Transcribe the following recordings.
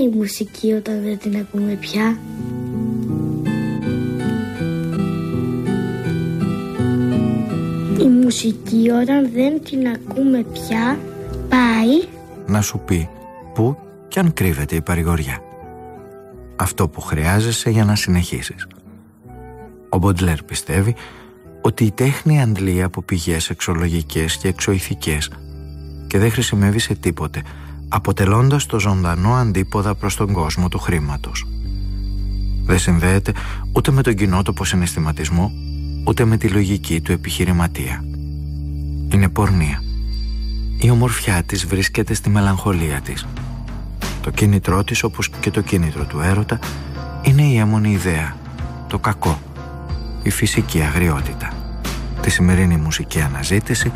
η μουσική όταν δεν την ακούμε πια. Η μουσική όταν δεν την ακούμε πια πάει να σου πει πού κι αν κρύβεται η παρηγοριά. Αυτό που χρειάζεσαι για να συνεχίσεις. Ο Μποντλέρ πιστεύει ότι η τέχνη αντλεί από πηγές εξολογικές και εξοηθικές και δεν χρησιμεύει σε τίποτε, αποτελώντας το ζωντανό αντίποδα προς τον κόσμο του χρήματος. Δεν συνδέεται ούτε με τον κοινότοπο συναισθηματισμό, ούτε με τη λογική του επιχειρηματία. Είναι πορνεία. Η ομορφιά της βρίσκεται στη μελαγχολία της. Το κίνητρό της, όπως και το κίνητρο του έρωτα, είναι η έμονη ιδέα, το κακό, η φυσική αγριότητα. Τη σημερινή μουσική αναζήτηση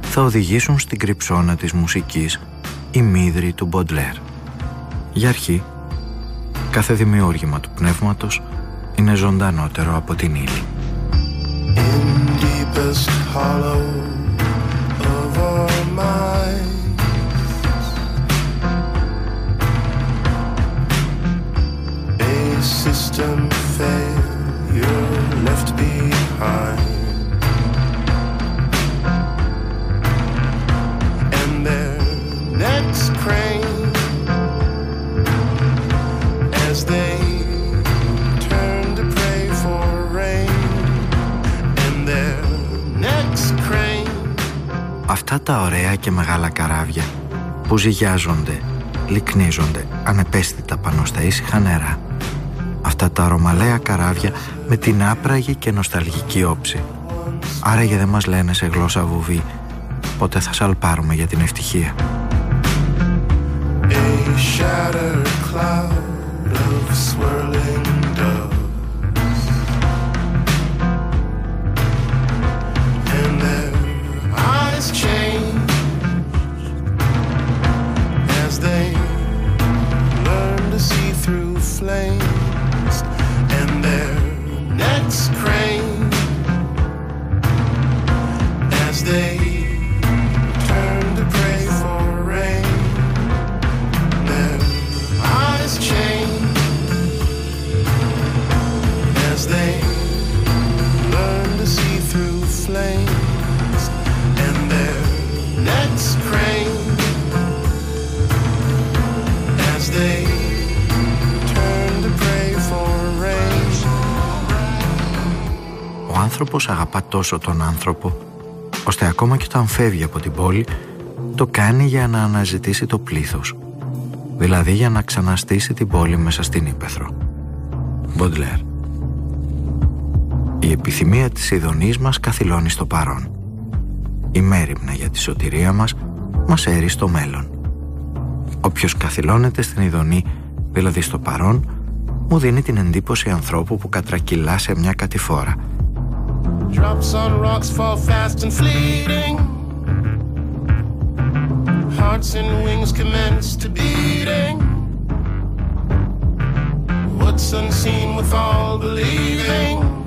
θα οδηγήσουν στην κρυψώνα της μουσικής η μύδρη του Μποντλέρ. Για αρχή, κάθε δημιούργημα του πνεύματος είναι ζωντανότερο από την ύλη. system τα ωραία και μεγάλα καράβια που ζυγιάζονται, λυκνίζονται ανεπαίσθητα πάνω στα ήσυχα νερά. Αυτά τα αρωμαλαία καράβια με την άπραγη και νοσταλγική όψη. Άραγε δεν μας λένε σε γλώσσα βουβή πότε θα σαλπάρουμε για την ευτυχία. Άνθρωπος αγαπά τόσο τον άνθρωπο, ώστε ακόμα και όταν φεύγει από την πόλη, το κάνει για να αναζητήσει το πλήθος. Δηλαδή για να ξαναστήσει την πόλη μέσα στην Ήπεθρο. Μποντλέρ. Η επιθυμία της ειδονής μας καθυλώνει στο παρόν. Η μέρημνα για τη σωτηρία μας μας έρει στο μέλλον. Όποιος καθυλώνεται στην ειδονή, δηλαδή στο παρόν, μου δίνει την εντύπωση ανθρώπου που κατρακυλά σε μια κατηφόρα Drops on rocks fall fast and fleeting. Hearts and wings commence to beating. What's unseen with all believing?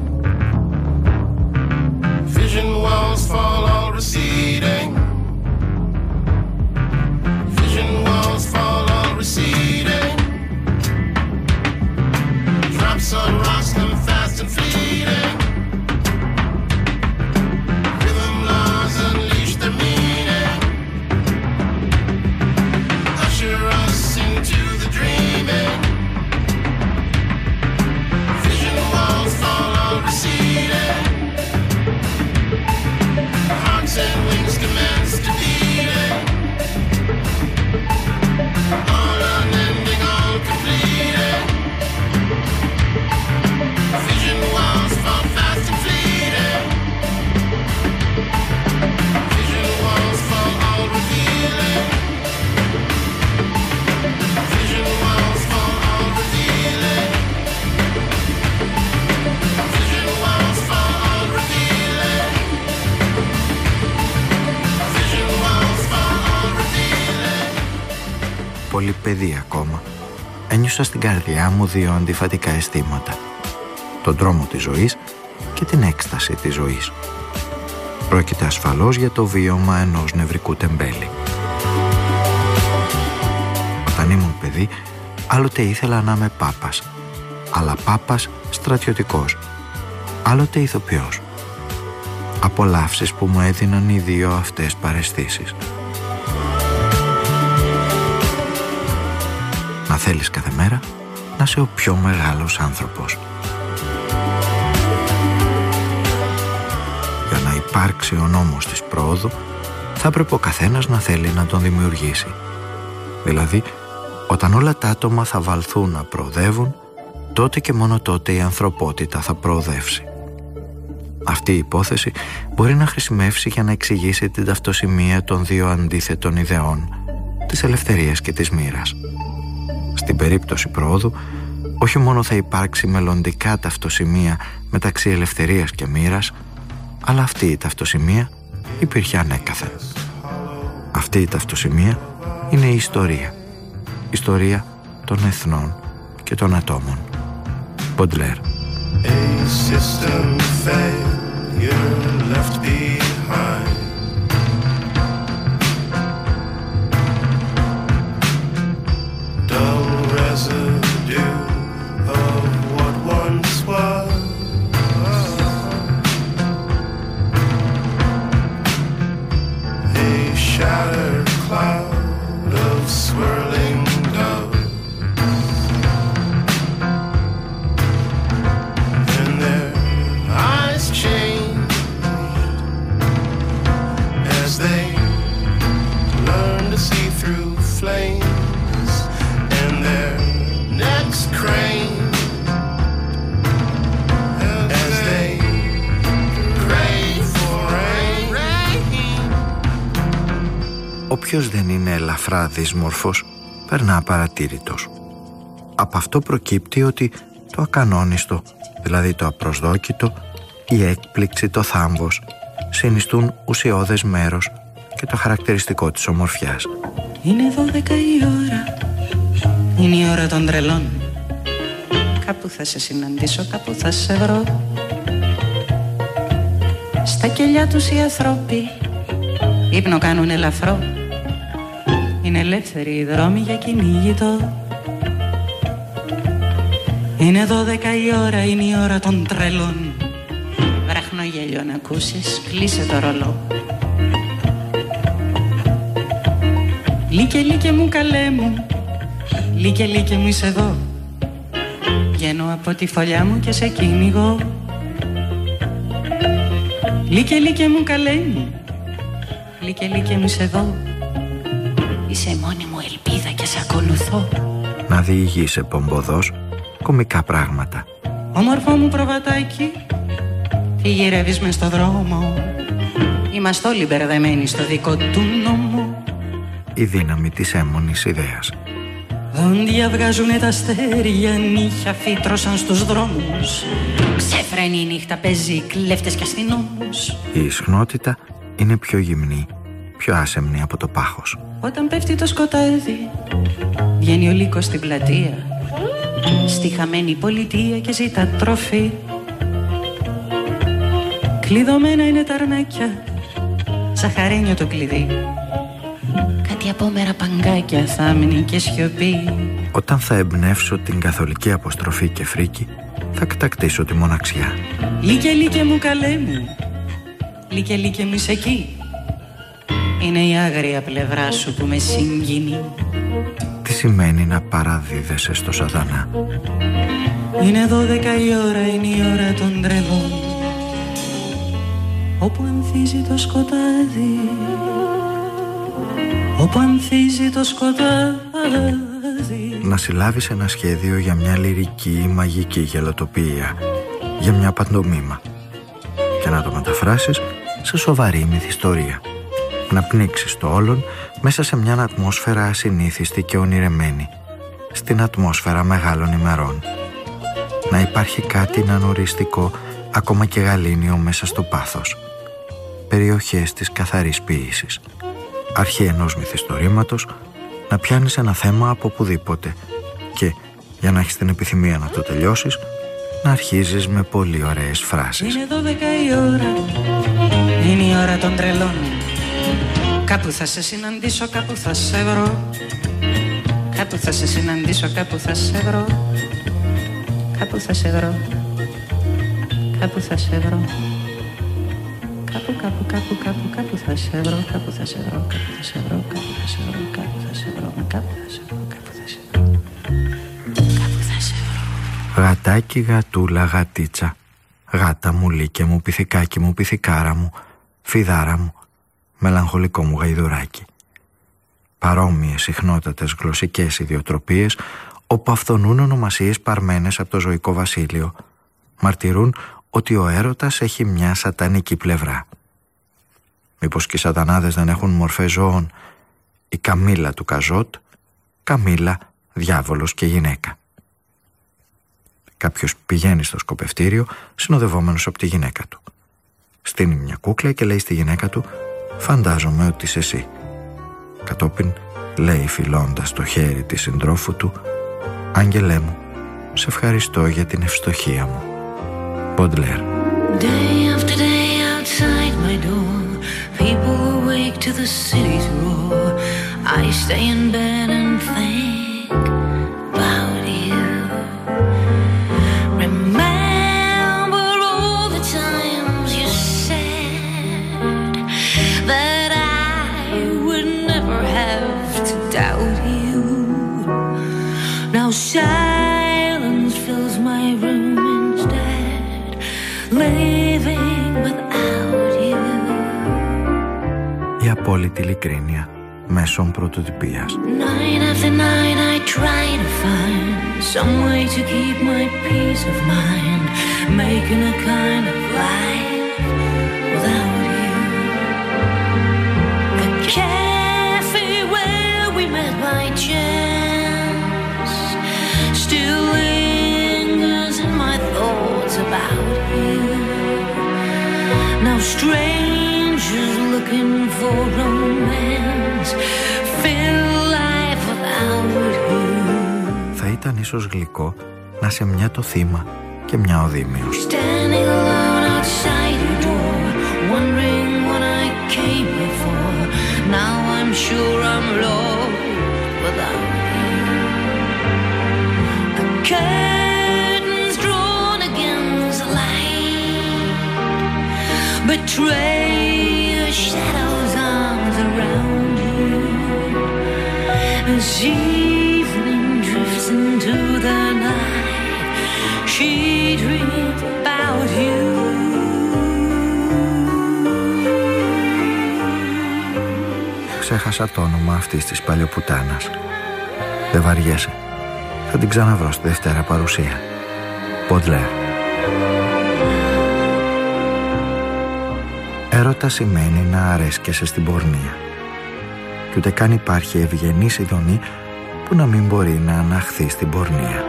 Ένιωσα στην καρδιά μου δύο αντιφατικά αισθήματα. Τον τρόμο της ζωής και την έκσταση της ζωής. Πρόκειται ασφαλώς για το βίωμα ενός νευρικού τεμπέλη. Όταν ήμουν παιδί, Άλλοτε ήθελα να είμαι πάπας, αλλά πάπας στρατιωτικός. Άλλοτε ηθοποιός. Απολαύσεις που μου έδιναν οι δύο αυτές παρεστήσεις. Θέλεις κάθε μέρα να είσαι ο πιο μεγάλος άνθρωπος. Για να υπάρξει ο νόμος της πρόοδου, θα έπρεπε ο καθένας να θέλει να τον δημιουργήσει. Δηλαδή, όταν όλα τα άτομα θα βαλθούν να προοδεύουν, τότε και μόνο τότε η ανθρωπότητα θα προοδεύσει. Αυτή η υπόθεση μπορεί να χρησιμεύσει για να εξηγήσει την ταυτοσημεία των δύο αντίθετων ιδεών, της ελευθερίας και της μοίρας. Στην περίπτωση πρόοδου, όχι μόνο θα υπάρξει μελλοντικά ταυτοσημεία μεταξύ ελευθερίας και μοίρας, αλλά αυτή η ταυτοσημεία υπήρχε ανέκαθεν. Αυτή η ταυτοσημεία είναι η ιστορία. Ιστορία των εθνών και των ατόμων. Μποντλέρ. residue of what once was. A shattered cloud of swirling. Όποιος δεν είναι ελαφρά δυσμορφός περνά απαρατήρητος. Από αυτό προκύπτει ότι το ακανόνιστο, δηλαδή το απροσδόκητο, η έκπληξη, το θάμβος, συνιστούν ουσιώδες μέρος και το χαρακτηριστικό της ομορφιάς. Είναι δώδεκα η ώρα, είναι η ώρα των τρελών. Κάπου θα σε συναντήσω, κάπου θα σε βρω. Στα κελιά τους οι ανθρώποι ύπνο κάνουν ελαφρό είναι ελεύθεροι οι δρόμοι για κυνήγητο. Είναι δώδεκα η ώρα, είναι η ώρα των τρελών. Βραχνό γέλιο να ακούσεις, κλείσε το ρολό. Λίκε λίκε μου καλέ μου. Λίκε λίκε μου είσαι εδώ. Βγαίνω από τη φωλιά μου και σε κυνηγώ. Λίκε λίκε μου καλέ μου. Λίκε λίκε μου είσαι εδώ Είσαι η μόνη μου ελπίδα και σε ακολουθώ. Να διηγείσαι πομποδός κομικά πράγματα. Όμορφο μου προβατάκι Τι γυρεύεις μες στο δρόμο. Είμαστε όλοι μπερδεμένοι στο δικό του νόμο. Η δύναμη της έμονης ιδέας. Δόντια βγάζουνε τα αστέρια, νύχια φύτρωσαν στους δρόμους. Ξέφρενη η νύχτα παίζει κλέφτες και αστυνόμους. Η ισχνότητα είναι πιο γυμνή πιο άσεμνη από το πάχος. Όταν πέφτει το σκοτάδι, βγαίνει ο λύκος στην πλατεία, στη χαμένη πολιτεία και ζητά τροφή. Κλειδωμένα είναι τα αρνάκια, ζαχαρένιο το κλειδί. Κάτι απόμερα παγκάκια, θάμνη και σιωπή. Όταν θα εμπνεύσω την καθολική αποστροφή και φρίκη, θα κατακτήσω τη μοναξιά. Λίκε λίκε μου καλέ μου, λίκε λίκε μου είσαι εκεί. Είναι η άγρια πλευρά σου που με συγκινεί. Τι σημαίνει να παραδίδεσαι στο σατανά; Είναι δώδεκα η ώρα, είναι η ώρα των τρελών. Όπου ανθίζει το σκοτάδι. Όπου ανθίζει το σκοτάδι. Να συλλάβεις ένα σχέδιο για μια λυρική ή μαγική γελοτοπία Για μια παντομήμα Και να το μεταφράσεις σε σοβαρή μυθιστορία να πνίξεις το όλον μέσα σε μια ατμόσφαιρα ασυνήθιστη και ονειρεμένη, στην ατμόσφαιρα μεγάλων ημερών. Να υπάρχει κάτι νανοριστικό, ακόμα και γαλήνιο μέσα στο πάθος. Περιοχές της καθαρής ποίησης. Αρχή ενός μυθιστορήματος, να πιάνεις ένα θέμα από πουδήποτε και, για να έχεις την επιθυμία να το τελειώσεις, να αρχίζεις με πολύ ωραίες φράσεις. Είναι 12 η ώρα, είναι η ώρα των τρελών Κάπου θα σε συναντήσω, κάπου θα σε βρω Κάπου Κάπου θα σε συναντήσω, κάπου θα σε βρω Κάπου θα σε βρω Κάπου θα σε βρω Κάπου, κάπου, κάπου, κάπου, κάπου θα σε βρω Κάπου θα σε βρω, κάπου θα σε βρω Κάπου θα σε βρω, κάπου θα σε βρω Κάπου θα σε βρω, κάπου θα σε βρω Κάπου θα σε βρω Γατάκι, γατούλα, γατίτσα Γάτα μου, λύκε μου, πυθικάκι μου, πυθικάρα μου Φιδάρα μου, μελαγχολικό μου γαϊδουράκι παρόμοιες συχνότατες γλωσσικές ιδιοτροπίες όπου αυθονούν ονομασίες παρμένες από το ζωικό βασίλειο μαρτυρούν ότι ο έρωτας έχει μια σατανική πλευρά. Μήπως και οι σατανάδες δεν έχουν μορφές ζώων η Καμίλα του Καζότ, Καμίλα, διάβολος και γυναίκα. Κάποιος πηγαίνει στο σκοπευτήριο συνοδευόμενος από τη γυναίκα του. Στείνει μια κούκλα και λέει στη γυναίκα του «Φαντάζομαι ότι είσαι εσύ». Κατόπιν λέει φιλώντας το χέρι της συντρόφου του «Άγγελέ μου, σε ευχαριστώ για την ευστοχία μου». Μποντλέρ Day after day outside my door People awake to the city's roar I stay in bed and keep my peace of mind, making a kind of life without you. The cafe where we met by chance still lingers in my thoughts about you. Now strangers looking for romance fill life without you. Θα ήταν ίσως γλυκό να σε μια το θύμα και μια ο Δήμιος. Standing alone outside your door, wondering what I came here Ξέχασα το όνομα αυτής της παλιοπουτάνας. Δεν βαριέσαι. Θα την ξαναβρω στη Δευτέρα παρουσία. Ποντλέρ. Έρωτας σημαίνει να αρέσκεσαι στην πορνεία. Και ούτε καν υπάρχει ευγενής ειδονή που να μην μπορεί να αναχθεί στην πορνεία.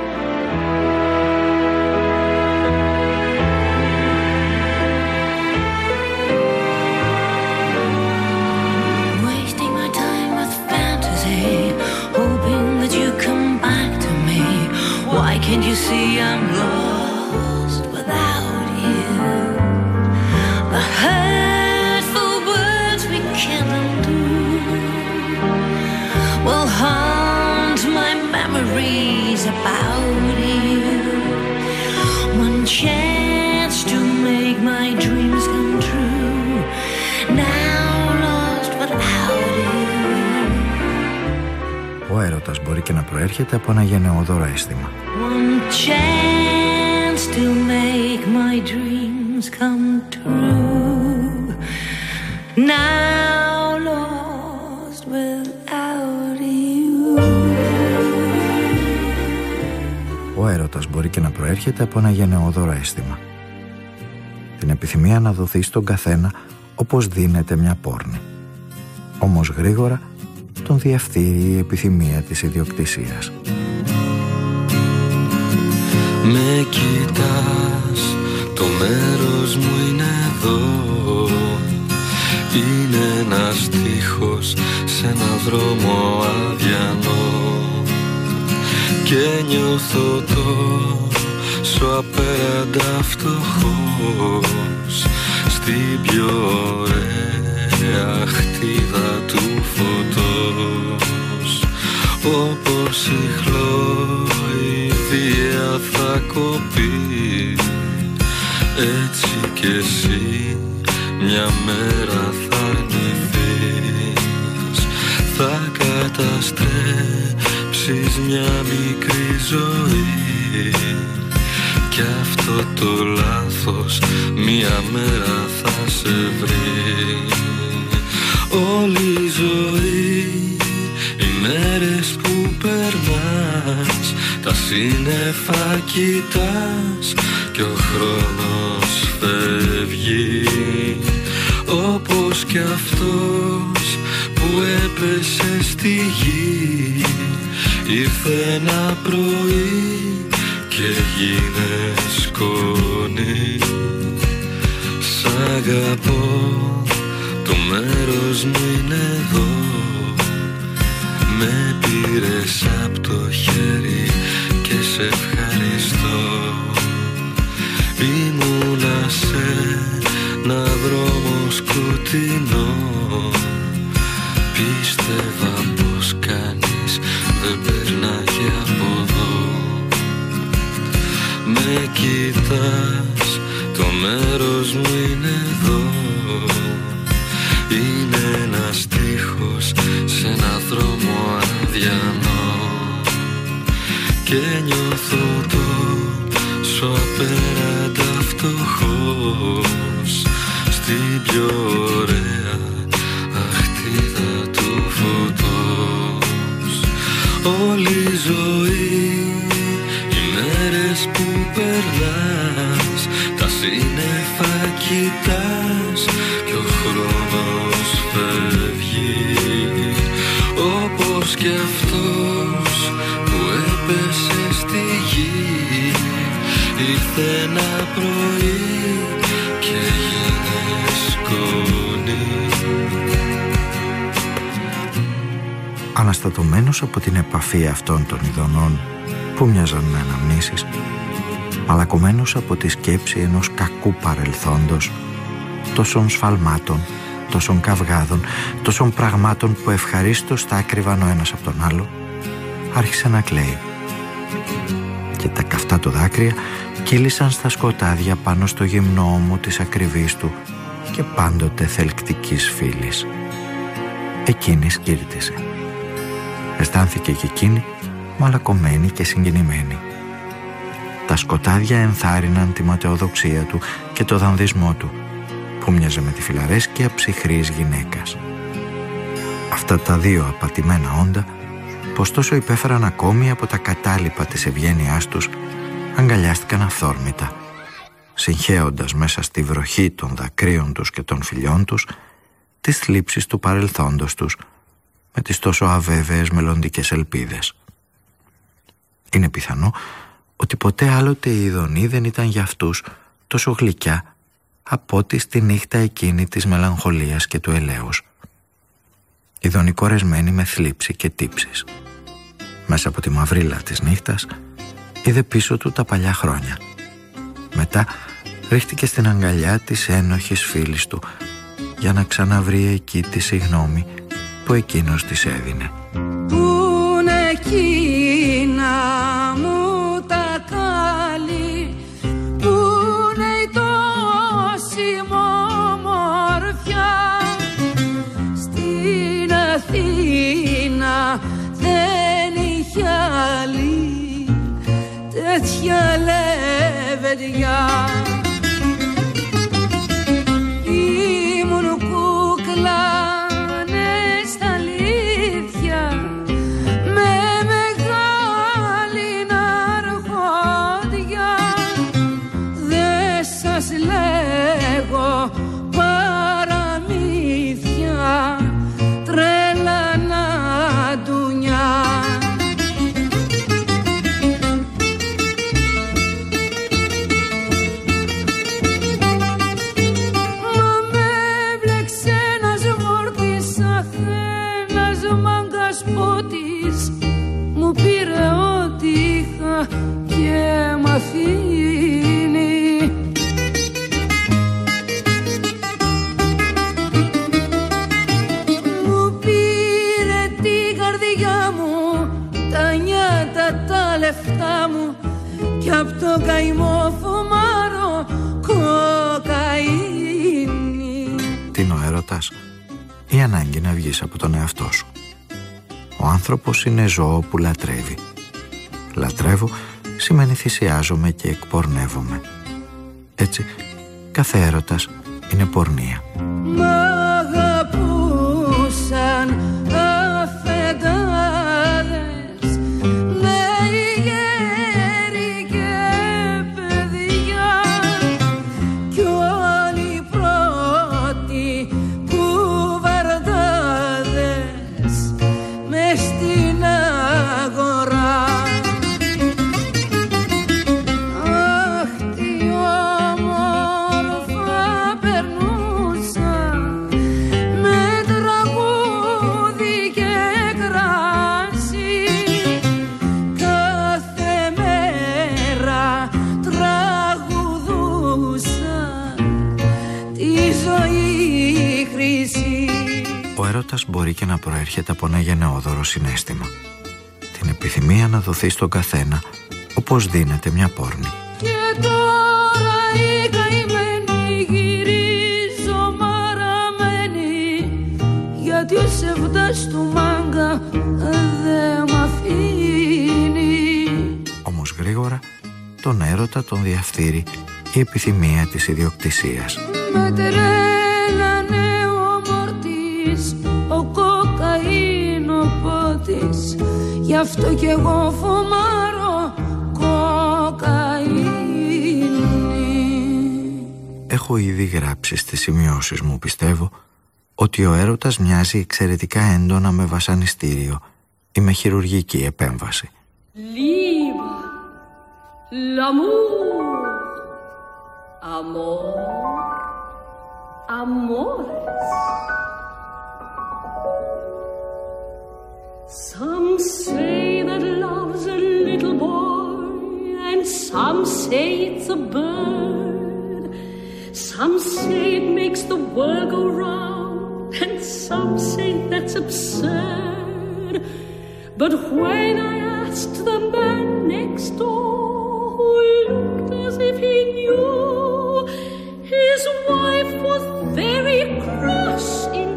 Και να προέρχεται από ένα γενναιόδωρο αίσθημα. One chance to make my dreams come true. Now lost without you. Ο έρωτας μπορεί και να προέρχεται από ένα γενναιόδωρο αίσθημα. Την επιθυμία να δοθεί στον καθένα όπως δίνεται μια πόρνη. Όμως γρήγορα τον διαφθείρει η επιθυμία της ιδιοκτησίας. Με κοιτάς, το μέρος μου είναι εδώ. Είναι ένας τείχος σε ένα δρόμο αδιανό. Και νιώθω τόσο απέραντα φτωχός. Στην πιο ωραία χτίδα του φωτός Όπως η χλωιδία θα κοπεί. Έτσι κι εσύ μια μέρα θα αρνηθείς. Θα καταστρέψεις μια μικρή ζωή. Κι αυτό το λάθος μια μέρα θα σε βρει Όλη η ζωή. Οι μέρες που περνάς Τα σύννεφα κοιτάς Κι ο χρόνος φεύγει. Όπως κι αυτός που έπεσε στη γη Ήρθε ένα πρωί και γίνε σκόνη. Σ' αγαπώ, το μέρος μου είναι εδώ. Με πήρες από το χέρι και σε ευχαριστώ. Ήμουνα σε ένα δρόμο σκοτεινό. Πίστευα πως κανείς δεν περνάει από εδώ. Με κοιτάς, το μέρος μου είναι εδώ Είναι νιώθω τόσο απέραντα φτωχός στην πιο ωραία αχτίδα του φωτός. Όλη η ζωή οι μέρες που περνάς τα σύννεφα κοιτάς κι αυτός που έπεσε στη γη. Ήρθε ένα πρωί και γίνε σκόνη. Αναστατωμένος από την επαφή αυτών των ειδονών που μοιάζαν με αναμνήσεις μαλακωμένος από τη σκέψη ενός κακού παρελθόντος τόσων σφαλμάτων τόσων καυγάδων, τόσων πραγμάτων που ευχαρίστως τα άκρυβαν ο ένας από τον άλλο, άρχισε να κλαίει. Και τα καυτά του δάκρυα κύλησαν στα σκοτάδια πάνω στο γυμνό ώμο της ακριβής του και πάντοτε θελκτικής φίλης. Εκείνης σκύρτησε. Αισθάνθηκε και εκείνη μαλακωμένη και συγκινημένη. Τα σκοτάδια ενθάρρυναν τη ματαιοδοξία του και το δανδισμό του που μοιάζε με τη φιλαρέσκεια ψυχρής γυναίκας. Αυτά τα δύο απατημένα όντα, πως τόσο υπέφεραν ακόμη από τα κατάλοιπα της ευγένειάς τους, αγκαλιάστηκαν αυθόρμητα, συγχέοντας μέσα στη βροχή των δακρύων τους και των φιλιών τους, τις θλίψεις του παρελθόντος τους, με τις τόσο αβέβαιες μελλοντικές ελπίδες. Είναι πιθανό ότι ποτέ άλλοτε η ειδονή δεν ήταν για αυτούς τόσο γλυκιά από ότι στη νύχτα εκείνη της μελαγχολίας και του ελέους. Ιδονικορεσμένη με θλίψη και τύψεις. Μέσα από τη μαυρίλα της νύχτας είδε πίσω του τα παλιά χρόνια. Μετά ρίχτηκε στην αγκαλιά της ένοχης φίλης του για να ξαναβρει εκεί τη συγνώμη που εκείνος της έδινε. Πού εκείνα τέτοια λεβεδιά ανάγκη να βγεις από τον εαυτό σου. Ο άνθρωπος είναι ζώο που λατρεύει. Λατρεύω σημαίνει θυσιάζομαι και εκπορνεύομαι. Έτσι, κάθε έρωτας είναι πορνεία. Μπορεί και να προέρχεται από ένα γενναιόδωρο συνέστημα. Την επιθυμία να δοθεί στον καθένα όπως δίνεται μια πόρνη. Και τώρα η καημένη γυρίζω μαραμένη γιατί ο σεβδάς του μάγκα δεν μ' αφήνει. Όμως γρήγορα τον έρωτα τον διαφθείρει η επιθυμία της ιδιοκτησίας. Με Γι' αυτό κι εγώ φομάρω κοκαίνη Έχω ήδη γράψει στις σημειώσεις μου πιστεύω ότι ο έρωτας μοιάζει εξαιρετικά έντονα με βασανιστήριο ή με χειρουργική επέμβαση. Liebe, l'amour, amor, amores. Some say it makes the world go round, and some say that's absurd. But when I asked the man next door, who looked as if he knew, his wife was very cross indeed,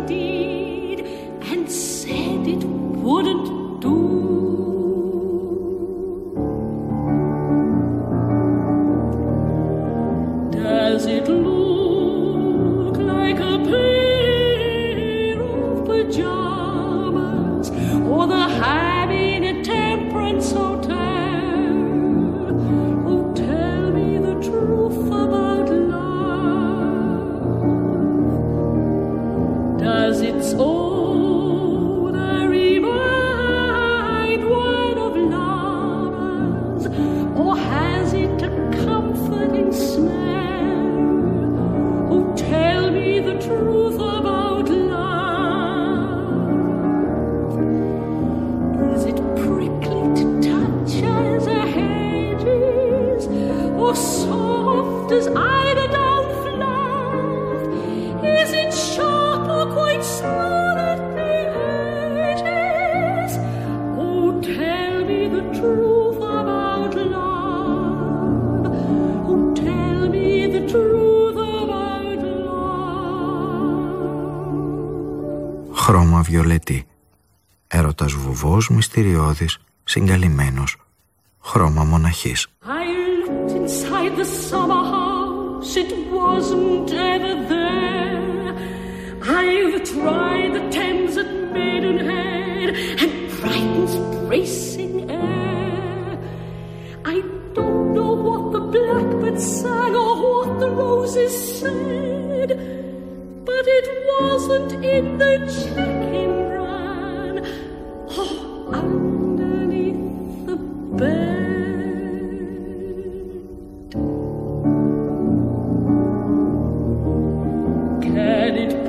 ready?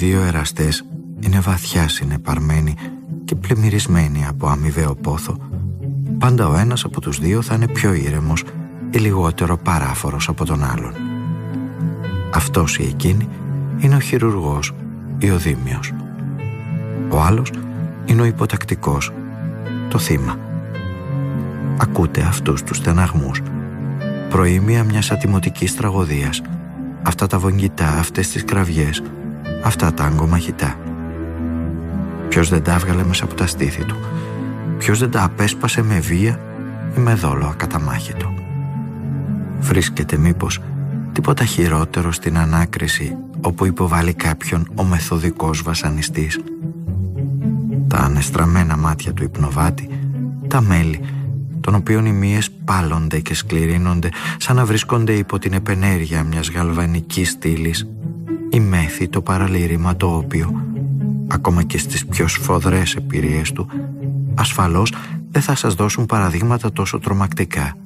Δύο εραστές είναι βαθιά συνεπαρμένοι και πλημμυρισμένοι από αμοιβαίο πόθο, πάντα ο ένας από τους δύο θα είναι πιο ήρεμος ή λιγότερο παράφορος από τον άλλον. Αυτός ή εκείνη είναι ο χειρουργός ή ο δίμιος. Ο άλλος είναι ο υποτακτικός, το θύμα. Ακούτε αυτούς τους στεναγμούς, προήμια μιας ατιμωτικής τραγωδίας, αυτά τα βογγητά, αυτές τις κραυγές, αυτά τα αγκομαχητά. Ποιος δεν τα έβγαλε μέσα από τα στήθη του. Ποιος δεν τα απέσπασε με βία ή με δόλο ακαταμάχητο. Βρίσκεται μήπως τίποτα χειρότερο στην ανάκριση όπου υποβάλλει κάποιον ο μεθοδικός βασανιστής. Τα ανεστραμμένα μάτια του υπνοβάτη, τα μέλη, των οποίων οι μύες πάλονται και σκληρύνονται σαν να βρίσκονται υπό την επενέργεια μιας γαλβανικής στήλης, η μέθη το παραλήρημα το οποίο ακόμα και στις πιο σφοδρές εμπειρίες του, ασφαλώς δεν θα σας δώσουν παραδείγματα τόσο τρομακτικά,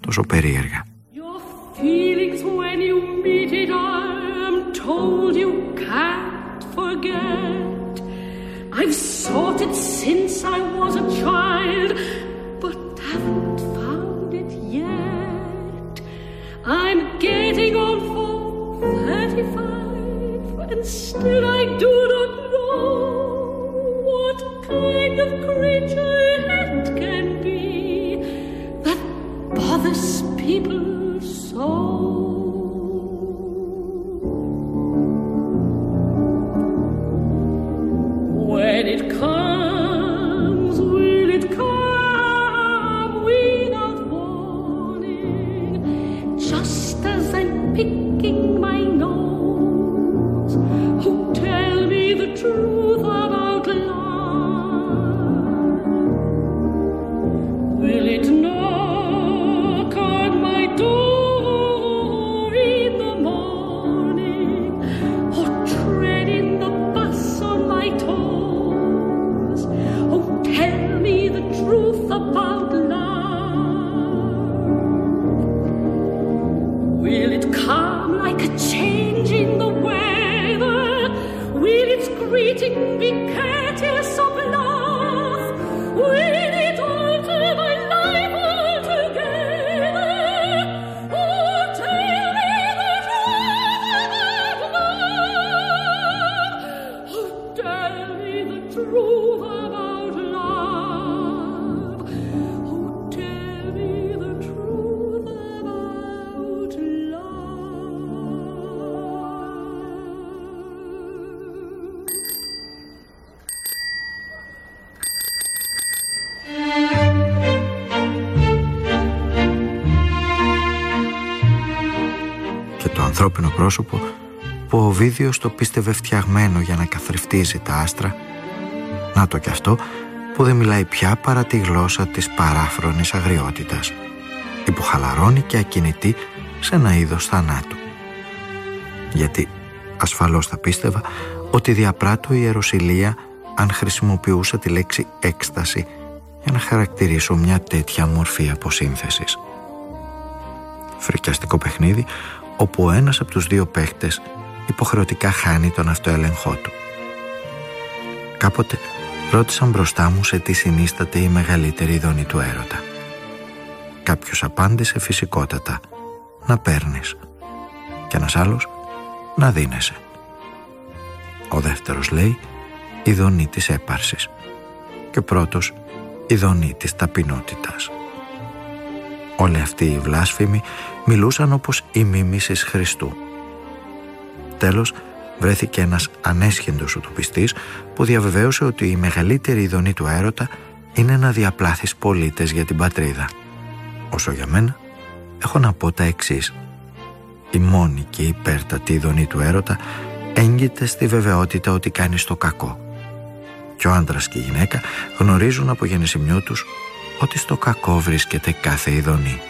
τόσο περίεργα. Your feelings when you meet it, I'm told you can't forget. I've sought it since I was a child, but haven't still I do not know what kind of creature it can be that bothers people so. Πρόσωπο που ο Βίδιος το πίστευε φτιαγμένο για να καθρεφτίζει τα άστρα. Να το κι αυτό που δεν μιλάει πια παρά τη γλώσσα της παράφρονης αγριότητας. Υποχαλαρώνει και ακινητή σε ένα είδος θανάτου. Γιατί ασφαλώς θα πίστευα ότι διαπράττω η Ιεροσιλία αν χρησιμοποιούσα τη λέξη έκσταση για να χαρακτηρίσω μια τέτοια μορφή αποσύνθεσης. Φρικιαστικό παιχνίδι όπου ο ένας από τους δύο παίχτες υποχρεωτικά χάνει τον αυτοέλεγχό του. Κάποτε ρώτησαν μπροστά μου σε τι συνίσταται η μεγαλύτερη ειδονή του έρωτα. Κάποιος απάντησε φυσικότατα να παίρνεις και ένας άλλος να δίνεσαι. Ο δεύτερος λέει η δονή της έπαρσης και ο πρώτος η δονή της ταπεινότητας. Όλοι αυτοί οι βλάσφημοι μιλούσαν όπως οι μίμησης Χριστού. Τέλος, βρέθηκε ένας ανέσχυντος ουτοπιστής που διαβεβαίωσε ότι η μεγαλύτερη ειδονή του έρωτα είναι να διαπλάθεις πολίτες για την πατρίδα. Όσο για μένα, έχω να πω τα εξής. Η μόνη και υπέρτατη ειδονή του έρωτα έγκυται στη βεβαιότητα ότι κάνεις το κακό. Και ο άντρας και η γυναίκα γνωρίζουν από γεννησιμιού τους ότι στο κακό βρίσκεται κάθε ειδονή.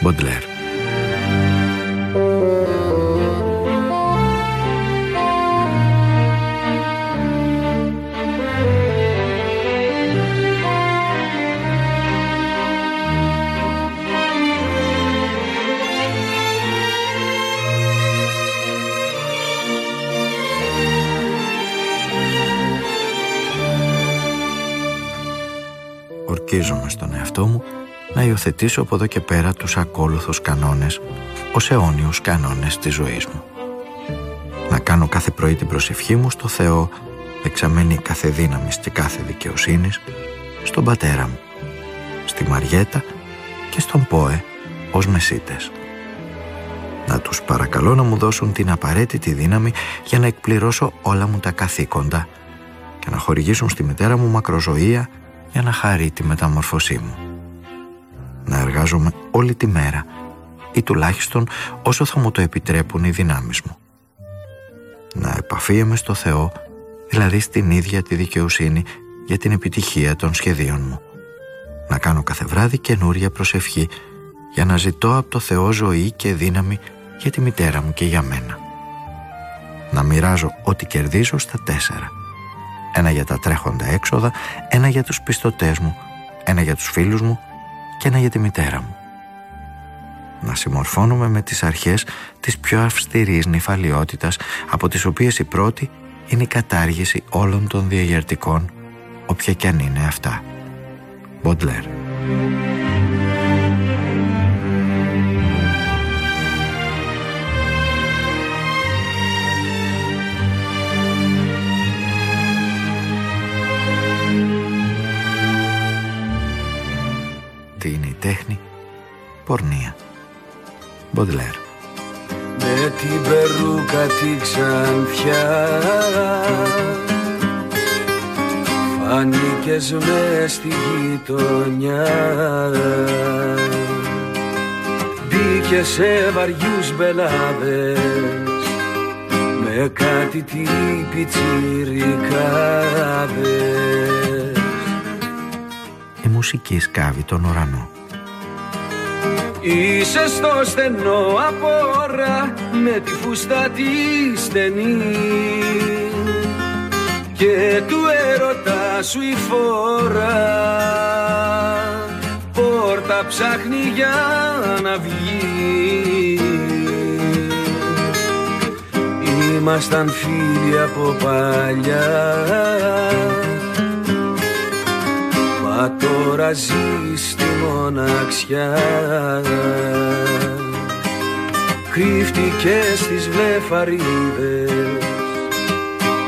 Μποντλέρ. Ορκίζομαι στον εαυτό μου να υιοθετήσω από εδώ και πέρα τους ακόλουθους κανόνες, ως αιώνιους κανόνες της ζωής μου. Να κάνω κάθε πρωί την προσευχή μου στο Θεό, εξαμένη κάθε δύναμη και κάθε δικαιοσύνης, στον πατέρα μου, στη Μαριέτα και στον ΠΟΕ ως μεσίτες. Να τους παρακαλώ να μου δώσουν την απαραίτητη δύναμη για να εκπληρώσω όλα μου τα καθήκοντα και να χορηγήσουν στη μητέρα μου μακροζωία για να χαρεί τη μεταμορφωσή μου. Να εργάζομαι όλη τη μέρα ή τουλάχιστον όσο θα μου το επιτρέπουν οι δυνάμεις μου. Να επαφίεμαι στο Θεό, δηλαδή στην ίδια τη δικαιοσύνη για την επιτυχία των σχεδίων μου. Να κάνω κάθε βράδυ καινούρια προσευχή για να ζητώ από το Θεό ζωή και δύναμη για τη μητέρα μου και για μένα. Να μοιράζω ό,τι κερδίζω στα τέσσερα ένα για τα τρέχοντα έξοδα, ένα για τους πιστωτές μου, ένα για τους φίλους μου και ένα για τη μητέρα μου. Να συμμορφώνουμε με τις αρχές της πιο αυστηρής νυφαλιότητας, από τις οποίες η πρώτη είναι η κατάργηση όλων των διαγερτικών, όποια κι αν είναι αυτά. Μποντλέρ. Πορνεία. Μποντλέρ. Με την περούκα τη ξανθιά. Φάνηκες μες στη γειτονιά. Μπήκε σε βαριούς μπελάδες. Με κάτι τύποι τσιρικάδες Η μουσική σκάβει τον ουρανό Είσαι στο στενό απόρα με τη φούστα τη στενή. Και του έρωτα σου η φόρα. Πόρτα ψάχνει για να βγει. Ήμασταν φίλοι από παλιά Μα τώρα ζεις στη μοναξιά. Κρύφτηκες στις βλεφαρίδες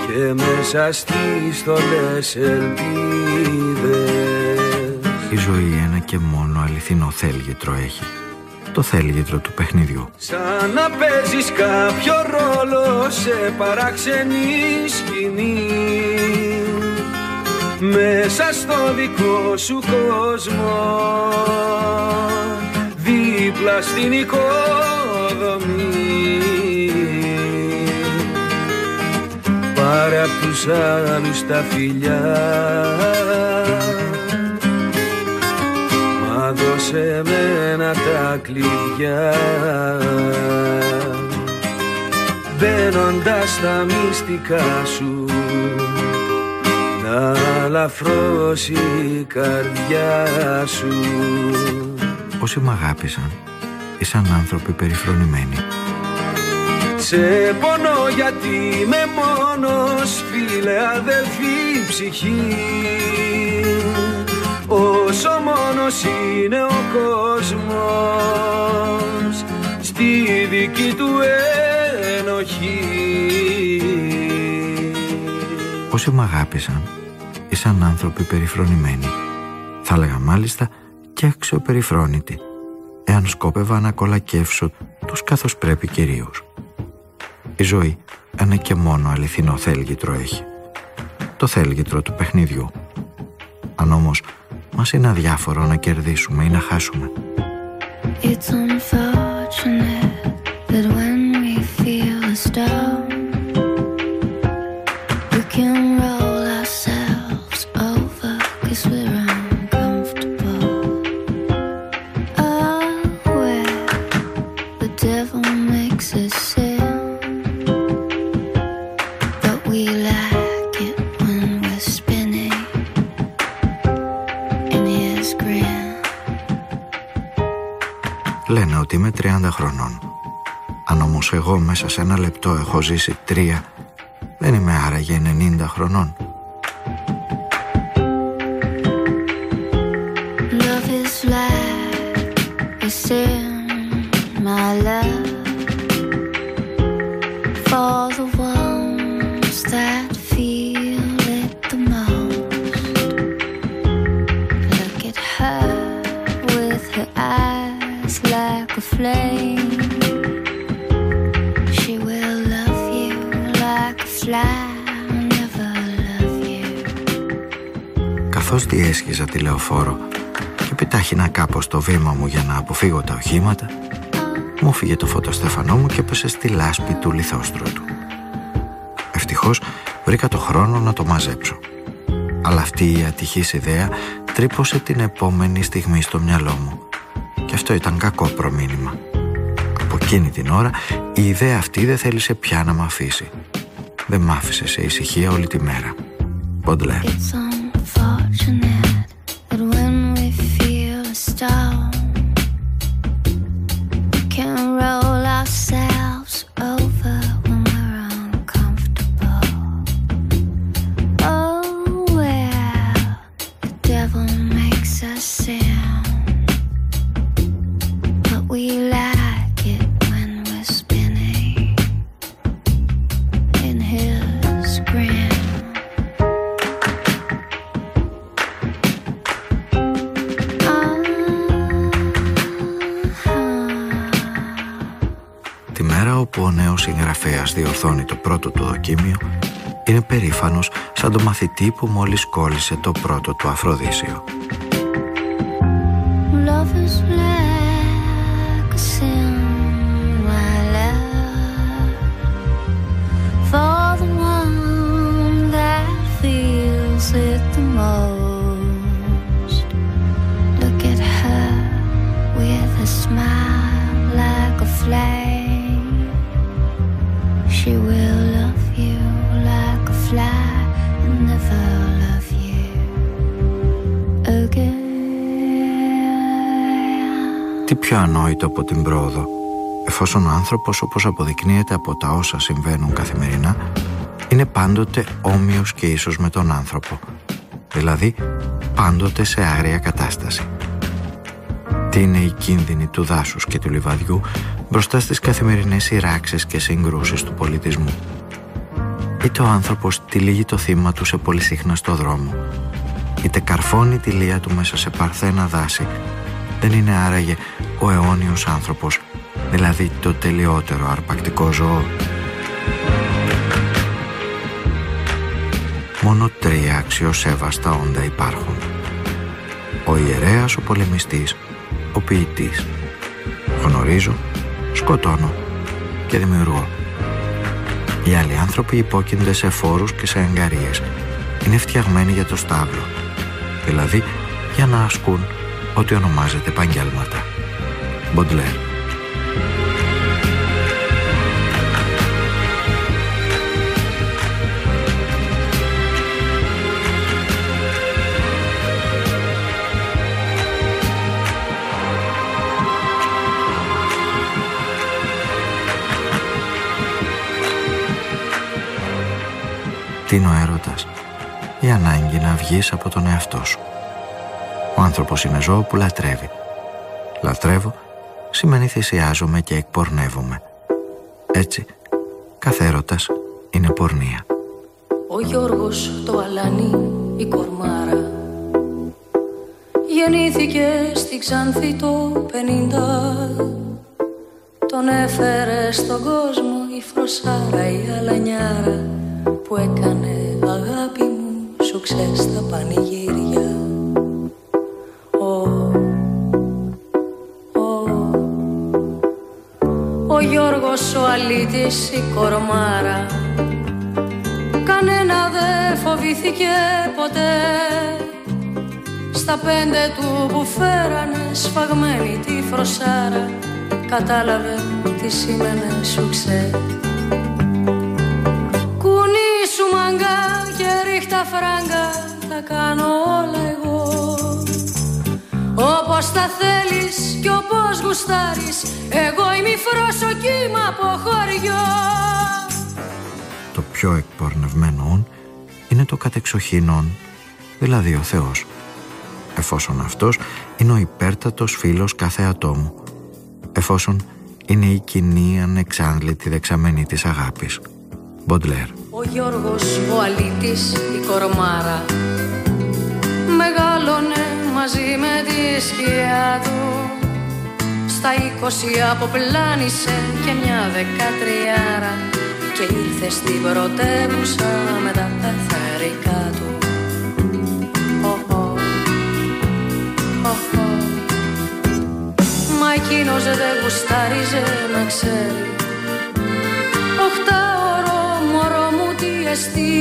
Και μέσα στις στολές ελπίδες. Η ζωή ένα και μόνο αληθινό θέλγητρο έχει. Το θέλγητρο του παιχνιδιού. Σαν να παίζεις κάποιο ρόλο σε παράξενη σκηνή μέσα στο δικό σου κόσμο. Δίπλα στην οικοδομή. Πάρε απ' τους άλλους τα φιλιά. Μα δώσε μένα τα κλειδιά. Μπαίνοντας στα μυστικά σου να λαφρώσει η καρδιά σου. Όσοι μ' αγάπησαν ήσαν άνθρωποι περιφρονημένοι. Σε πονώ γιατί με μόνος φίλε αδελφή ψυχή. Όσο μόνος είναι ο κόσμος Στη δική του ενοχή. Όσοι μ' αγάπησαν ήσαν άνθρωποι περιφρονημένοι. Θα έλεγα μάλιστα και αξιοπεριφρόνητοι, εάν σκόπευα να κολακεύσω τους καθώς πρέπει κυρίως. Η ζωή ένα και μόνο αληθινό θέλγητρο έχει. Το θέλγητρο του παιχνιδιού. Αν όμως μας είναι αδιάφορο να κερδίσουμε ή να χάσουμε. It's unfortunate that when we feel a can ότι είμαι 30 χρονών. Αν όμως εγώ μέσα σε ένα λεπτό έχω ζήσει τρία, δεν είμαι άραγε 90 χρονών. Καθώς διέσχιζα τη λεωφόρο και επιτάχυνα κάπως το βήμα μου για να αποφύγω τα οχήματα, μου φύγε το φωτοστέφανό μου και έπεσε στη λάσπη του λιθόστρωτου. Ευτυχώς βρήκα το χρόνο να το μαζέψω. Αλλά αυτή η ατυχής ιδέα τρύπωσε την επόμενη στιγμή στο μυαλό μου. Και αυτό ήταν κακό προμήνυμα. Από εκείνη την ώρα η ιδέα αυτή δεν θέλησε πια να μ' αφήσει. Δεν μ' άφησε σε ησυχία όλη τη μέρα. Μποντλέρ. affectionate. Μαθητή που μόλις κόλλησε το πρώτο του αφροδίσιο. Love is Τι πιο ανόητο από την πρόοδο, εφόσον ο άνθρωπος όπως αποδεικνύεται από τα όσα συμβαίνουν καθημερινά, είναι πάντοτε όμοιος και ίσος με τον άνθρωπο, δηλαδή πάντοτε σε άγρια κατάσταση. Τι είναι η κίνδυνη του δάσους και του λιβαδιού μπροστά στις καθημερινές σειράξεις και συγκρούσεις του πολιτισμού; Είτε ο άνθρωπος τυλίγει το θύμα του σε πολυσύχναστο δρόμο, είτε καρφώνει τη λία του μέσα σε παρθένα δάση, δεν είναι άραγε ο αιώνιος άνθρωπος, δηλαδή το τελειότερο αρπακτικό ζώο. Μόνο τρία αξιοσέβαστα όντα υπάρχουν. Ο ιερέας, ο πολεμιστής, ο ποιητής. Γνωρίζω, σκοτώνω και δημιουργώ. Οι άλλοι άνθρωποι υπόκεινται σε φόρους και σε εγκαρίες. Είναι φτιαγμένοι για το στάβλο. Δηλαδή για να ασκούν ό,τι ονομάζεται επαγγέλματα. Μποντλέρ. Τι είναι ο έρωτας; Η ανάγκη να βγεις από τον εαυτό σου. Ο άνθρωπος είναι ζώο που λατρεύει. Λατρεύω σημαίνει θυσιάζομαι και εκπορνεύομαι. Έτσι, κάθε έρωτας είναι πορνεία. Ο Γιώργος το αλάνι η κορμάρα Γεννήθηκε στη Ξάνθη το 50 Τον έφερε στον κόσμο η φροσάρα η αλανιάρα Που έκανε αγάπη μου σου στα πανηγύρια Γιώργος ο αλήτης η κορμάρα. Κανένα δεν φοβήθηκε ποτέ. Στα πέντε του που φέρανε σφαγμένη τη φροσάρα Κατάλαβε τι σήμαινε σου ξέ. Κουνή σου μαγκά και ρίχτα φράγκα Τα κάνω όλα εγώ. Όπως θα θέλεις κι όπως γουστάρεις Εγώ είμαι φρόσο κύμα από χωριό. Το πιο εκπορνευμένο είναι το κατεξοχήνων, δηλαδή ο Θεός. Εφόσον αυτός είναι ο υπέρτατος φίλος κάθε ατόμου. Εφόσον είναι η κοινή ανεξάντλητη δεξαμενή της αγάπης. Μποντλέρ. Ο Γιώργος ο αλήτης η κορμάρα. Μεγάλωνε μαζί με τη σκιά του Στα είκοσι αποπλάνησε και μια δεκατριάρα Και ήρθε στην πρωτεύουσα με τα εθερικά του. Μα εκείνος δεν γουστάριζε να ξέρει. Οχτάωρο μωρό μου τι εστί.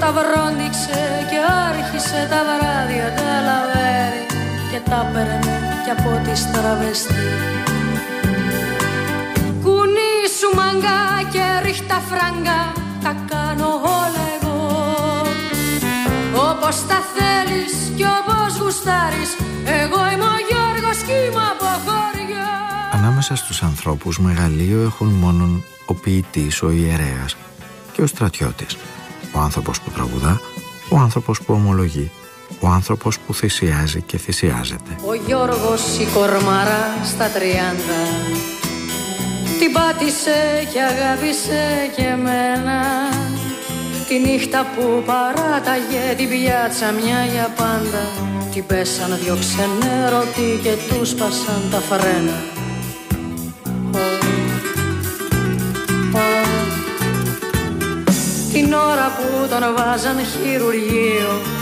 Τα βρόντιξε και άρχισε τα βράδια τα λαβέρι και τα παίρνε κι από τη στραβεστή. Κουνή σου μαγκά και ρίχτα φράγκα τα κάνω όλα εγώ. Όπως τα θέλεις κι όπως γουστάρεις εγώ είμαι ο Γιώργος κύμα από χωριά. Ανάμεσα στους ανθρώπους μεγαλείο έχουν μόνον ο ποιητής, ο ιερέας και ο στρατιώτης. Ο άνθρωπος που τραγουδά, ο άνθρωπος που ομολογεί, ο άνθρωπος που θυσιάζει και θυσιάζεται. Ο Γιώργος η κορμάρα στα τριάντα. Την πάτησε και αγάπησε και μένα Τη νύχτα που παράταγε την πιάτσα μια για πάντα. Την πέσαν δυο ξενέρωτοι και τους σπάσαν τα φρένα. Την ώρα που τον βάζαν χειρουργείο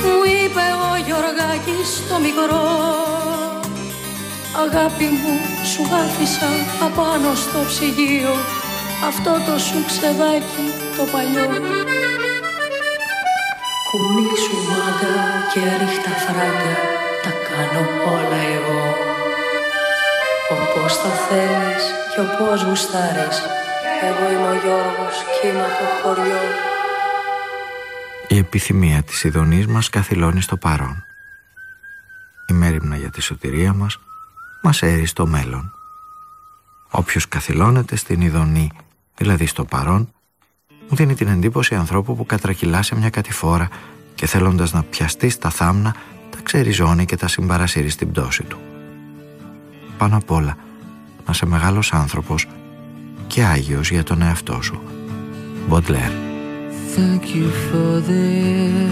μου είπε ο Γιωργάκης το μικρό. Αγάπη μου σου άφησα απάνω στο ψυγείο. Αυτό το σου ξεδάκι το παλιό. Κουνή σου μάγκα και ρίχτα φράγκα τα κάνω όλα εγώ. Όπως θα θέλεις και όπως γουστάρεις εγώ είμαι ο Γιώργος και είμαι από χωριό. Η επιθυμία της ειδονής μας καθυλώνει στο παρόν. Η μέρημνα για τη σωτηρία μας μας έρει στο μέλλον. Όποιος καθυλώνεται στην ειδονή, δηλαδή στο παρόν, μου δίνει την εντύπωση ανθρώπου που κατρακυλά σε μια κατηφόρα και θέλοντας να πιαστεί στα θάμνα, τα ξεριζώνει και τα συμπαρασύρει στην πτώση του. Πάνω απ' όλα, να είσαι μεγάλος άνθρωπος και Άγιος για τον εαυτό σου. Μποντλέρ. Thank you for this.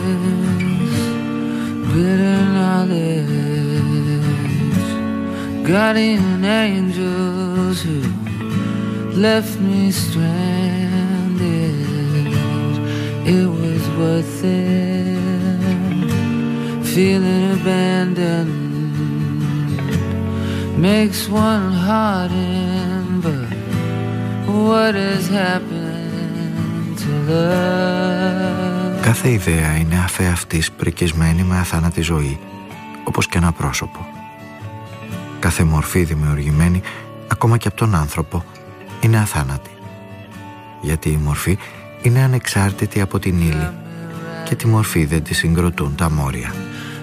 Bitter knowledge. Guardian angels who left me stranded. It was worth it. Feeling abandoned Makes one hardened but What has happened? Κάθε ιδέα είναι αφεαυτής πρικισμένη με αθάνατη ζωή, όπως και ένα πρόσωπο. Κάθε μορφή δημιουργημένη, ακόμα και από τον άνθρωπο, είναι αθάνατη. Γιατί η μορφή είναι ανεξάρτητη από την ύλη και τη μορφή δεν τη συγκροτούν τα μόρια.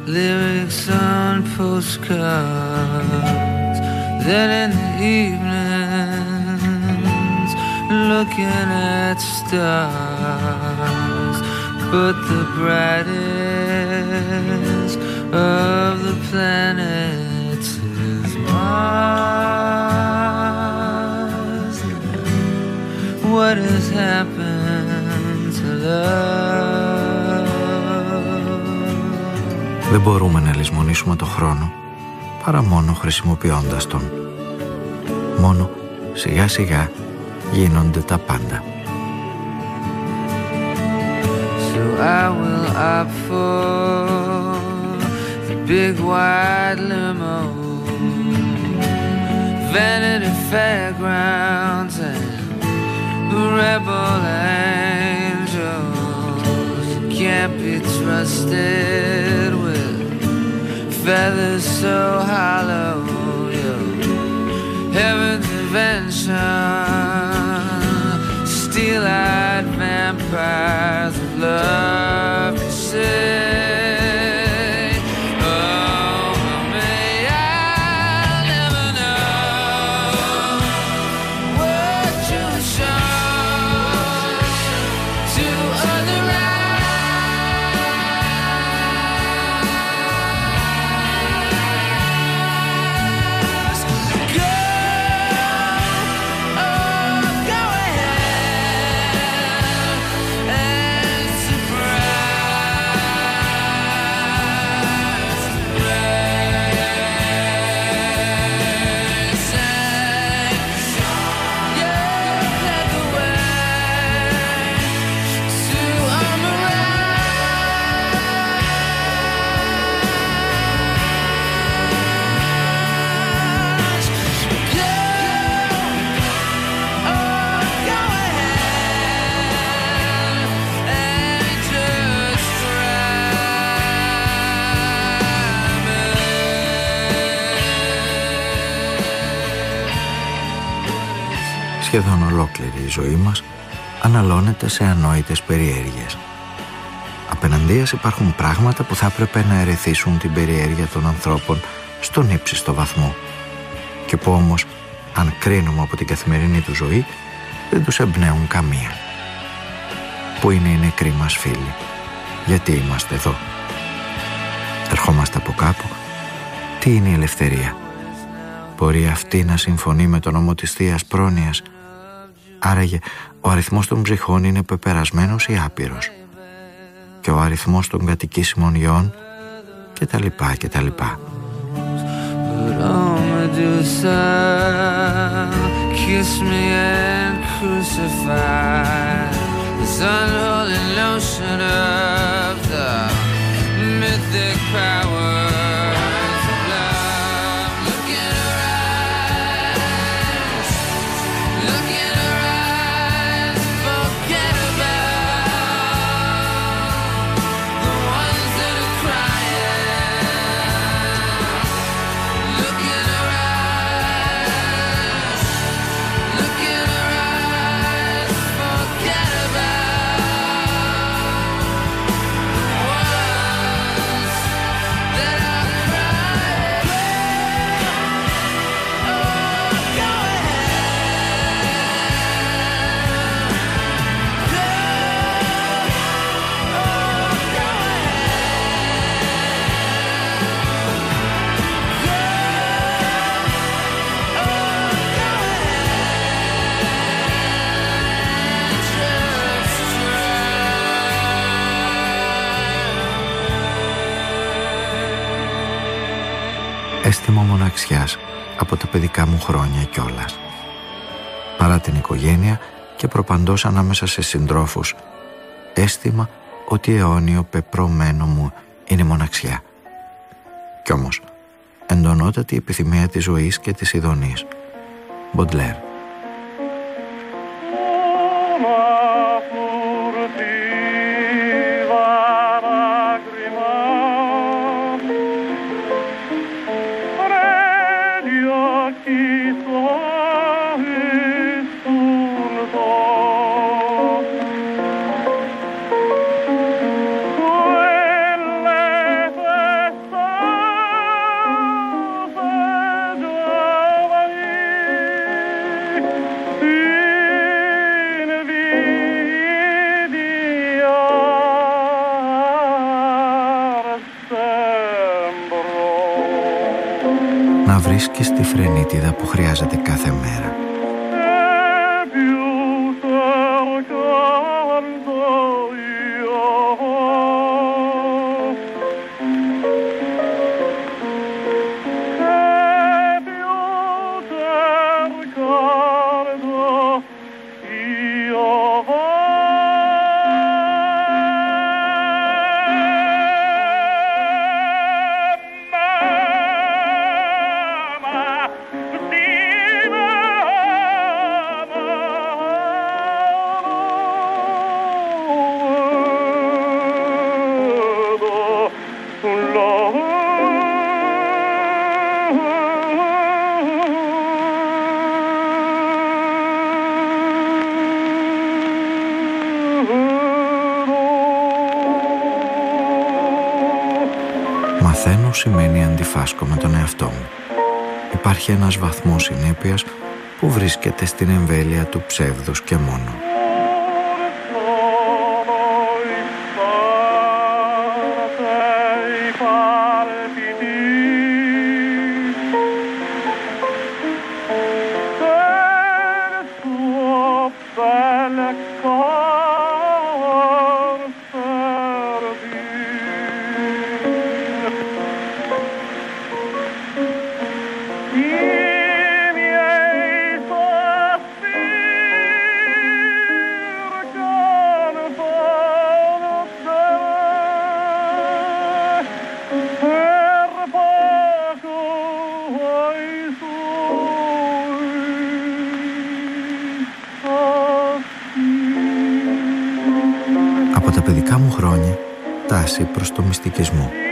Lyrics on postcards Then in the evening looking at stars, but the brightest of the planets is Mars. What has happened to love? Δεν μπορούμε να λησμονήσουμε το χρόνο παρά μόνο χρησιμοποιώντας τον. Μόνο σιγά σιγά γίνονται τα πάντα. So I will opt for the big white limo Vanity fairgrounds and rebel angels Can't be trusted with feathers so hollow Heaven's invention steel-eyed vampires of love to say. Η ζωή μας αναλώνεται σε ανόητες περιέργειες. Απέναντίας υπάρχουν πράγματα που θα έπρεπε να ερεθίσουν την περιέργεια των ανθρώπων στον ύψιστο βαθμό και που όμως, αν κρίνουμε από την καθημερινή του ζωή, δεν τους εμπνέουν καμία. Πού είναι οι νεκροί μας φίλοι, γιατί είμαστε εδώ; Ερχόμαστε από κάπου, τι είναι η ελευθερία; Μπορεί αυτή να συμφωνεί με τον νόμο της Θείας Πρόνοιας. Άραγε ο αριθμός των ψυχών είναι πεπερασμένος ή άπειρος. Και ο αριθμός των κατοικήσιμων ιών και τα λοιπά και τα λοιπά. Kiss me and crucify this unholy notion of the mythic power. Μοναξιάς από τα παιδικά μου χρόνια κιόλας. Παρά την οικογένεια και προπαντός ανάμεσα σε συντρόφους, αίσθημα ότι αιώνιο πεπρωμένο μου είναι μοναξιά. Κι όμως, εντονότατη επιθυμία της ζωής και της ειδονής. Μποντλέρ. Βρίσκεις τη φρενίτιδα που χρειάζεται κάθε μέρα. Ένας βαθμός συνέπειας που βρίσκεται στην εμβέλεια του ψεύδους και μόνο. Προς το μυστικισμό.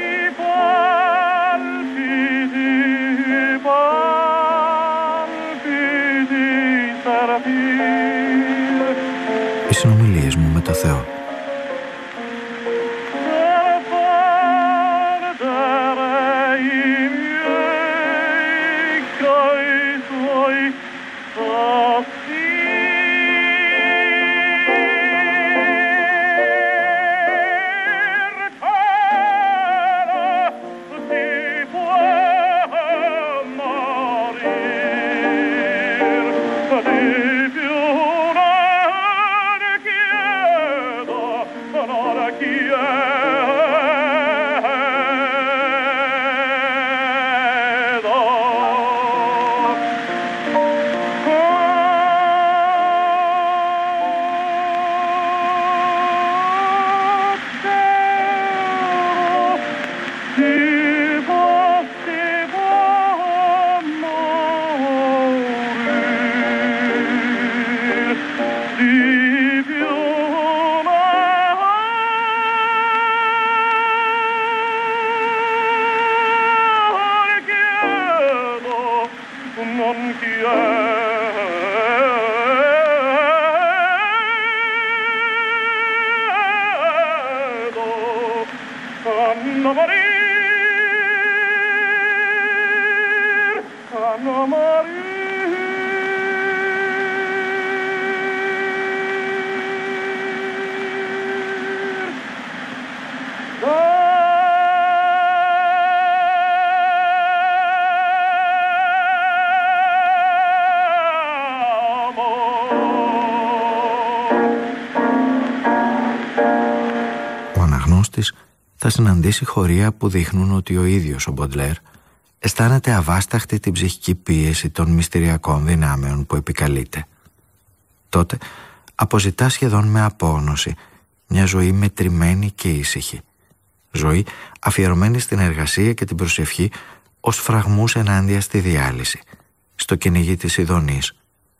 Συναντήσει χωρία που δείχνουν ότι ο ίδιος ο Μποντλέρ αισθάνεται αβάσταχτη την ψυχική πίεση των μυστηριακών δυνάμεων που επικαλείται. Τότε αποζητά σχεδόν με απόγνωση μια ζωή μετρημένη και ήσυχη. Ζωή αφιερωμένη στην εργασία και την προσευχή ως φραγμούς ενάντια στη διάλυση, στο κυνηγή της Ιδονής,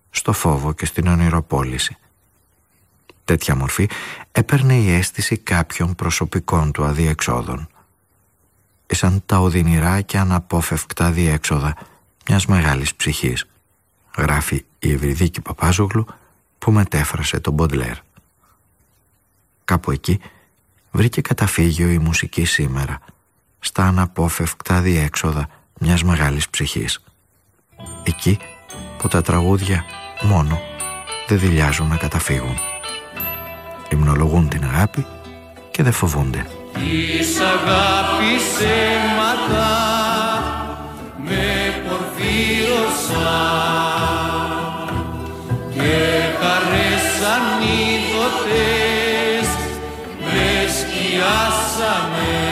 στο φόβο και στην ονειροπόληση. Τέτοια μορφή έπαιρνε η αίσθηση κάποιων προσωπικών του αδιεξόδων. Ήσαν τα οδυνηρά και αναπόφευκτα διέξοδα μιας μεγάλης ψυχής, γράφει η Ευρυδίκη Παπάζογλου που μετέφρασε τον Μποντλέρ. Κάπου εκεί βρήκε καταφύγιο η μουσική σήμερα, στα αναπόφευκτα διέξοδα μιας μεγάλης ψυχής. Εκεί που τα τραγούδια μόνο δεν δηλιάζουν να καταφύγουν υμνολογούν την αγάπη και δεν φοβούνται. Της αγάπης αίματα με πορφύρωσα και χαρές ανίδωτες μες σκιάσαμε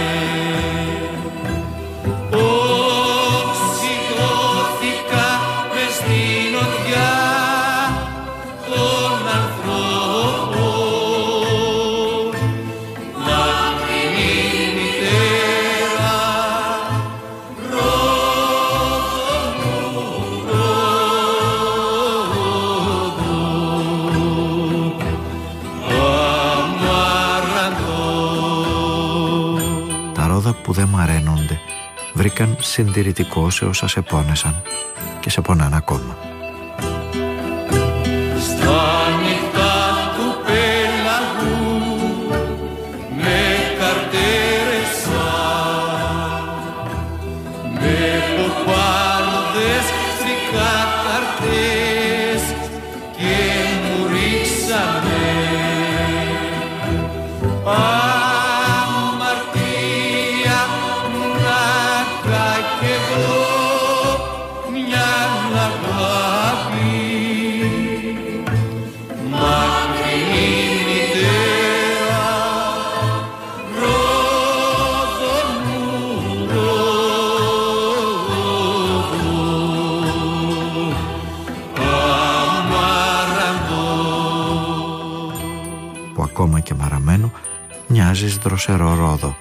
βρήκαν συντηρητικό σε όσα σε πόνεσαν και σε πονάνε ακόμα. Μοιάζεις δροσερό ρόδο,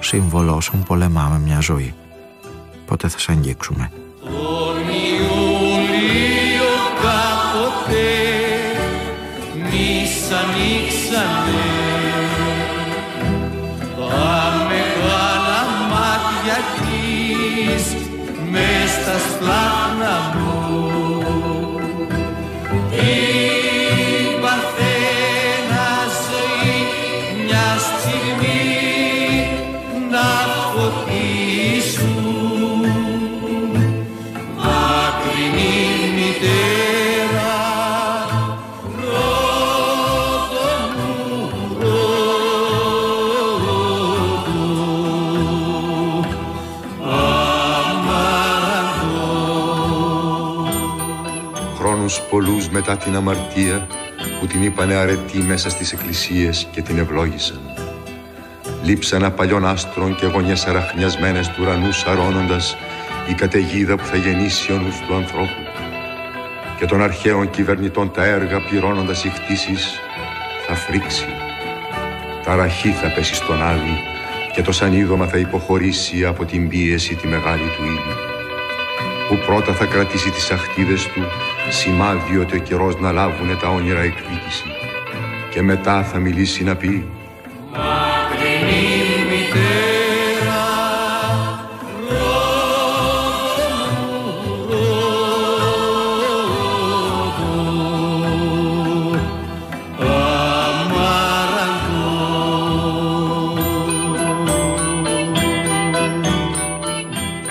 σύμβολο όσων πολεμάμε μια ζωή. Πότε θα σε αγγίξουμε. Τον Ιούλιο κάποτε μης ανοίξανε τα μεγάλα μάτια της μες στα σπλάχνα μου Άλλους πολλούς μετά την αμαρτία που την είπανε αρετή μέσα στις εκκλησίες και την ευλόγησαν. Λείψανα παλιών άστρων και γωνιές αραχνιασμένες του ουρανού σαρώνοντας η καταιγίδα που θα γεννήσει ο νους του ανθρώπου και των αρχαίων κυβερνητών τα έργα πληρώνοντας οι χτίσεις θα φρίξει. Τα ραχή θα πέσει στον άδει και το σανίδωμα θα υποχωρήσει από την πίεση τη μεγάλη του ήλιου που πρώτα θα κρατήσει τις αχτίδες του σημάδι ότι ο καιρός να λάβουνε τα όνειρα εκδίκηση. Και μετά θα μιλήσει να πει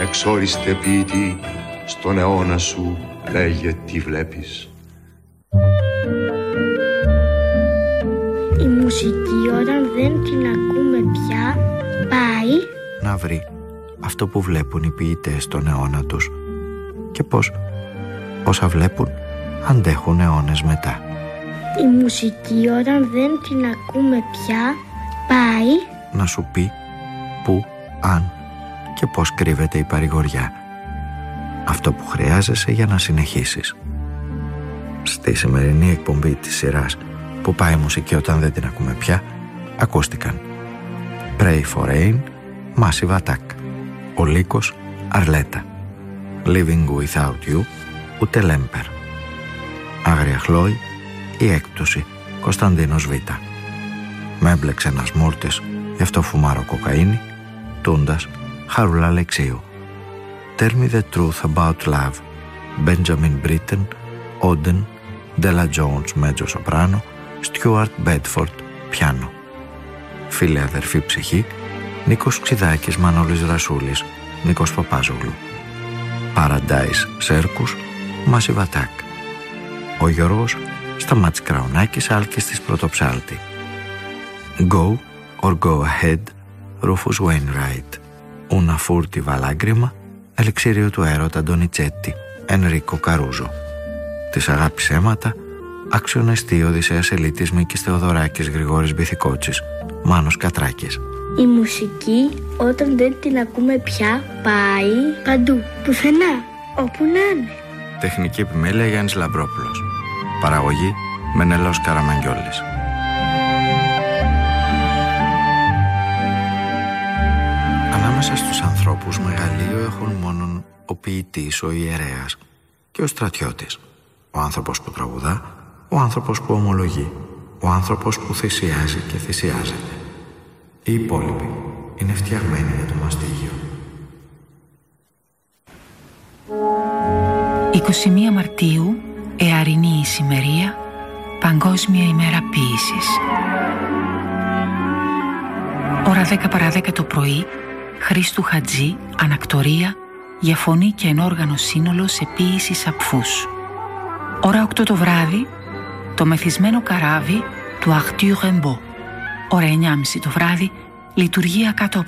Εξόριστε ποιητή, στον αιώνα σου λέγε τι βλέπεις. Η μουσική όταν δεν την ακούμε πια πάει να βρει αυτό που βλέπουν οι ποιητές στον αιώνα τους και πως όσα βλέπουν αντέχουν αιώνες μετά. Η μουσική όταν δεν την ακούμε πια πάει να σου πει που, αν και πώς κρύβεται η παρηγοριά. Αυτό που χρειάζεσαι για να συνεχίσεις. Στη σημερινή εκπομπή της σειράς που πάει μουσική όταν δεν την ακούμε πια, ακούστηκαν Pray for Rain, Massive Attack, Ο Λύκος, Αρλέτα, Living Without You, Ούτε Λέμπερ, Άγρια Χλόη, Η Έκπτωση, Κωνσταντίνος Β. Με έμπλεξε ένας μόρτης, γι' αυτό φουμάρω κοκαίνη, Τούντας, Χαρούλα Αλεξίου. Tell me the truth about love. Benjamin Britten, Oden, Della Jones, μέτζο σοπράνο, Stuart Bedford, πιάνο. Φίλε αδερφή ψυχή, Νίκος Ξιδάκης, Μανώλης Ρασούλης, Νίκος Παπάζογλου. Paradise Σέρκους, Massive Attack. Ο Γιώργος Σταμάτης Κραουνάκης, Άλκης της Πρωτοψάλτη. Go or Go Ahead, Rufus Wainwright. Una furtiva lágrima, ελιξίριο του έρωτα Ντονιτσέτη, Ενρίκο Καρούζο. Της αγάπης αίματα, αξιονεστή Οδυσσέας Ελίτης Μίκης Θεοδωράκης Γρηγόρης Μπιθικότσης, Μάνος Κατράκης. Η μουσική όταν δεν την ακούμε πια πάει παντού, πουθενά, όπου να είναι. Τεχνική επιμέλεια Γιάννης Λαμπρόπουλος. Παραγωγή Μενέλαος Καραμαγγιόλης. Ανάμεσα στους ανθρώπους μεγαλείο έχουν μόνον ο ποιητής, ο ιερέας και ο στρατιώτης. Ο άνθρωπος που τραγουδά, ο άνθρωπος που ομολογεί, ο άνθρωπος που θυσιάζει και θυσιάζεται. Οι υπόλοιποι είναι φτιαγμένοι για το μαστίγιο. 21 Μαρτίου, Εαρινή Ησημερία, Παγκόσμια ημέρα ποίησης. Ώρα 10 παρα 10 το πρωί, Χρήστου Χατζή, ανακτορία, για φωνή και ενόργανο σύνολο σε ποίηση σαπφούς. Ώρα 8 το βράδυ, το μεθυσμένο καράβι του Αχτίου Ρεμπό. Ώρα 9.30 το βράδυ, λειτουργία κάτω από